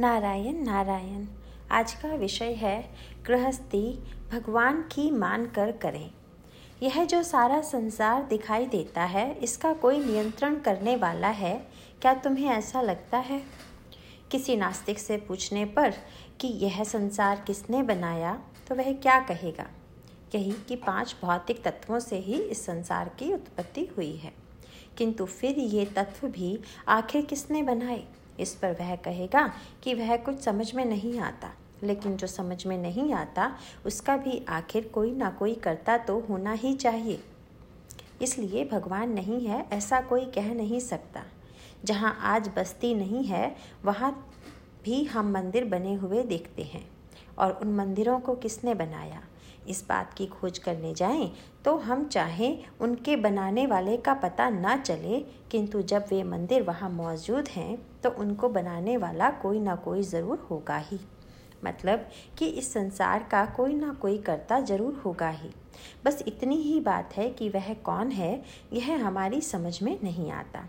नारायण नारायण। आज का विषय है, गृहस्थी भगवान की मान कर करें। यह जो सारा संसार दिखाई देता है, इसका कोई नियंत्रण करने वाला है? क्या तुम्हें ऐसा लगता है? किसी नास्तिक से पूछने पर कि यह संसार किसने बनाया तो वह क्या कहेगा? यही कि पाँच भौतिक तत्वों से ही इस संसार की उत्पत्ति हुई है। किंतु फिर ये तत्व भी आखिर किसने बनाए? इस पर वह कहेगा कि वह कुछ समझ में नहीं आता, लेकिन जो समझ में नहीं आता, उसका भी आखिर कोई ना कोई करता तो होना ही चाहिए। इसलिए भगवान नहीं है, ऐसा कोई कह नहीं सकता। जहाँ आज बस्ती नहीं है, वहाँ भी हम मंदिर बने हुए देखते हैं, और उन मंदिरों को किसने बनाया? इस बात की खोज करने जाएँ तो हम चाहें उनके बनाने वाले का पता ना चले, किंतु जब वे मंदिर वहाँ मौजूद हैं तो उनको बनाने वाला कोई ना कोई ज़रूर होगा ही। मतलब कि इस संसार का कोई ना कोई कर्ता ज़रूर होगा ही। बस इतनी ही बात है कि वह कौन है, यह हमारी समझ में नहीं आता।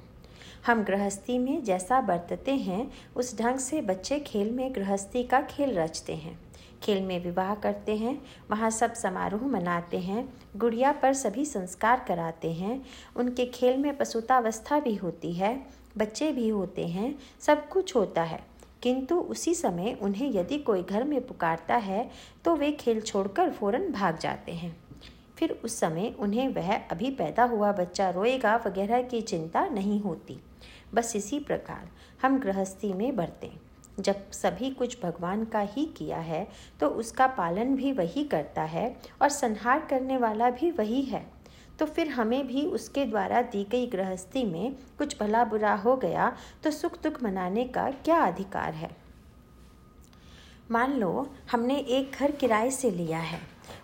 हम गृहस्थी में जैसा बरतते हैं, उस ढंग से बच्चे खेल में गृहस्थी का खेल रचते हैं। खेल में विवाह करते हैं, वहाँ सब समारोह मनाते हैं, गुड़िया पर सभी संस्कार कराते हैं, उनके खेल में पशुतावस्था भी होती है, बच्चे भी होते हैं, सब कुछ होता है। किंतु उसी समय उन्हें यदि कोई घर में पुकारता है तो वे खेल छोड़कर फ़ौरन भाग जाते हैं। फिर उस समय उन्हें वह अभी पैदा हुआ बच्चा रोएगा वगैरह की चिंता नहीं होती। बस इसी प्रकार हम गृहस्थी में बढ़ते जब सभी कुछ भगवान का ही किया है तो उसका पालन भी वही करता है और संहार करने वाला भी वही है। तो फिर हमें भी उसके द्वारा दी गई गृहस्थी में कुछ भला बुरा हो गया तो सुख दुख मनाने का क्या अधिकार है? मान लो, हमने एक घर किराए से लिया है।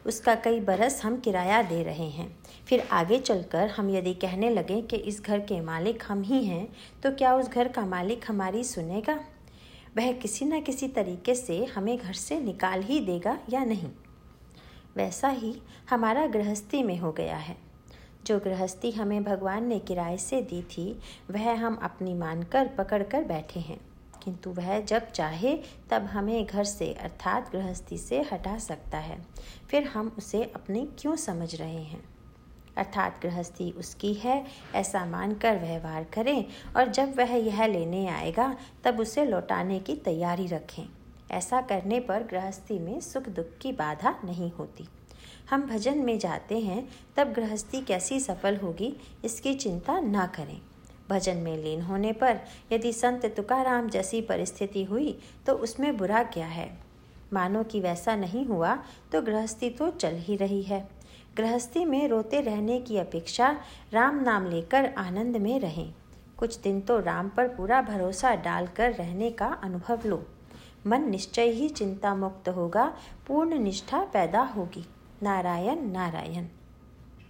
उसका कई बरस हम किराया दे रहे हैं। फिर आगे चलकर हम यदि कहने लगे कि इस घर के मालिक हम ही हैं तो क्या उस घर का मालिक हमारी सुनेगा? वह किसी न किसी तरीके से हमें घर से निकाल ही देगा या नहीं। वैसा ही हमारा गृहस्थी में हो गया है। जो गृहस्थी हमें भगवान ने किराए से दी थी, वह हम अपनी मानकर पकड़ कर बैठे हैं। किंतु वह जब चाहे, तब हमें घर से, अर्थात गृहस्थी से हटा सकता है। फिर हम उसे अपने क्यों समझ रहे हैं? अर्थात गृहस्थी उसकी है, ऐसा मानकर व्यवहार करें और जब वह यह लेने आएगा, तब उसे लौटाने की तैयारी रखें। ऐसा करने पर गृहस्थी में सुख दुख की बाधा नहीं होती। हम भजन में जाते हैं, तब गृहस्थी कैसी सफल होगी, इसकी चिंता ना करें। भजन में लीन होने पर यदि संत तुकाराम जैसी परिस्थिति हुई तो उसमें बुरा क्या है? मानो कि वैसा नहीं हुआ तो गृहस्थी तो चल ही रही है। गृहस्थी में रोते रहने की अपेक्षा राम नाम लेकर आनंद में रहें। कुछ दिन तो राम पर पूरा भरोसा डालकर रहने का अनुभव लो। मन निश्चय ही चिंता मुक्त होगा, पूर्ण निष्ठा पैदा होगी। नारायण नारायण।